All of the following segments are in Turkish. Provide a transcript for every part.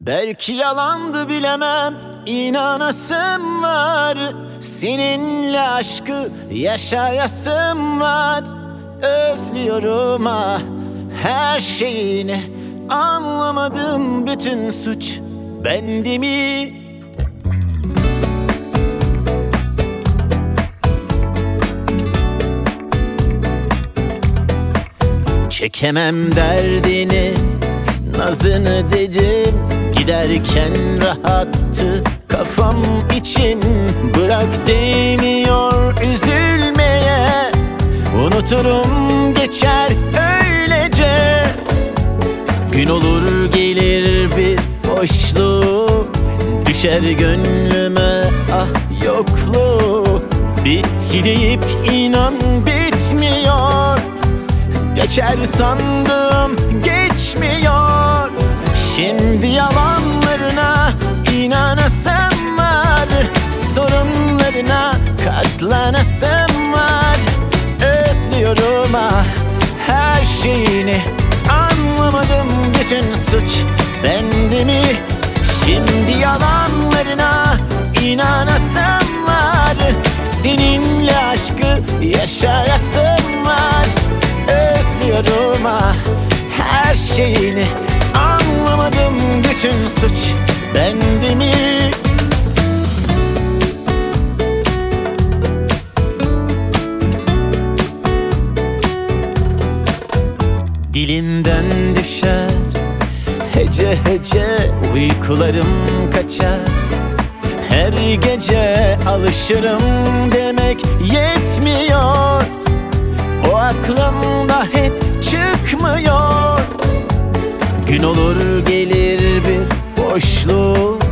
Belki yalandı bilemem inanasım var. Seninle aşkı yaşayasım var. Özlüyorum ah her şeyini. Anlamadım bütün suç bende mi? Çekemem derdini Nazını dedim Giderken rahattı. Kafam için Bırak demiyor üzülmeye. Unuturum geçer öylece. Gün olur gelir bir boşluğu Düşer gönlüme ah yokluğu Bitti deyip inan bitmiyor. Geçer sandım geçmiyor. Şimdi Sorunlarına katlanasım var. Özlüyorum ah her şeyini. Anlamadım bütün suç bende mi? Şimdi yalanlarına inanasım var. Seninle aşkı yaşayasım var. Özlüyorum ah her şeyini. Anlamadım bütün suç bende mi? Dilimden düşer Hece hece uykularım kaçar. Her gece alışırım demek yetmiyor. O aklımda hep çıkmıyor. Gün olur gelir bir boşluk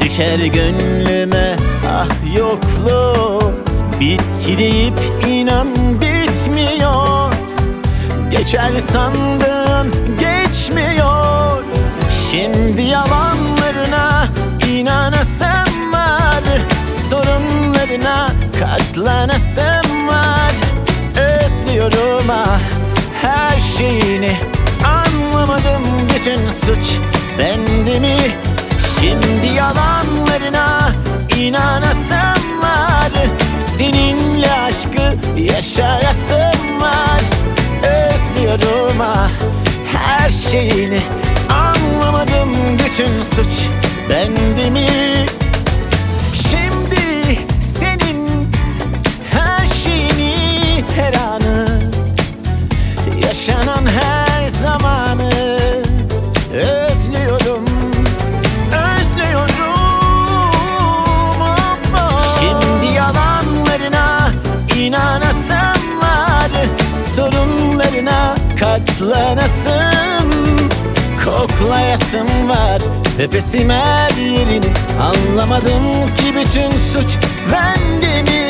Düşer gönlüme ah yokluğu. Bitti deyip inan bitmiyor Geçer sandım geçmiyor. Şimdi yalanlarına inanasım var. Sorunlarına katlanasım var. Özlüyorum ah her şeyini. Anlamadım bütün suç bende mi? Şimdi yalanlarına inanasım var. Seninle aşkı yaşayasım şeyini Anlamadım bütün suç bende mi? Şimdi senin her şeyini her anı Yaşanan her zamanı Özlüyorum Özlüyorum Şimdi yalanlarına inanasım var Sorunlarına katlanasım Koklayasım var Nefesim her yerini Anlamadım ki bütün suç bende mi?